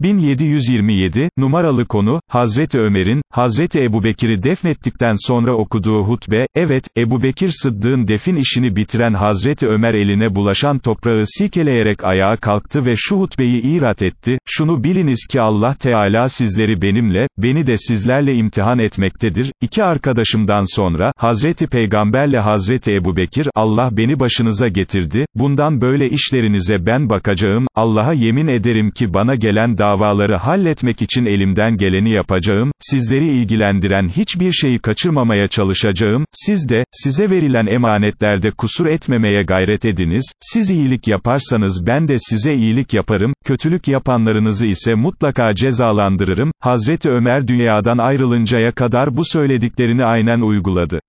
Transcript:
1727, numaralı konu, Hazreti Ömer'in, Hazreti Ebubekir'i defnettikten sonra okuduğu hutbe, evet, Ebubekir Sıddık'ın defin işini bitiren Hazreti Ömer eline bulaşan toprağı silkeleyerek ayağa kalktı ve şu hutbeyi irat etti, şunu biliniz ki Allah Teala sizleri benimle, beni de sizlerle imtihan etmektedir, iki arkadaşımdan sonra, Hazreti Peygamberle Hazreti Ebubekir, Allah beni başınıza getirdi, bundan böyle işlerinize ben bakacağım, Allah'a yemin ederim ki bana gelen davaları halletmek için elimden geleni yapacağım, sizleri ilgilendiren hiçbir şeyi kaçırmamaya çalışacağım, siz de, size verilen emanetlerde kusur etmemeye gayret ediniz, siz iyilik yaparsanız ben de size iyilik yaparım, kötülük yapanlarınızı ise mutlaka cezalandırırım, Hazreti Ömer dünyadan ayrılıncaya kadar bu söylediklerini aynen uyguladı.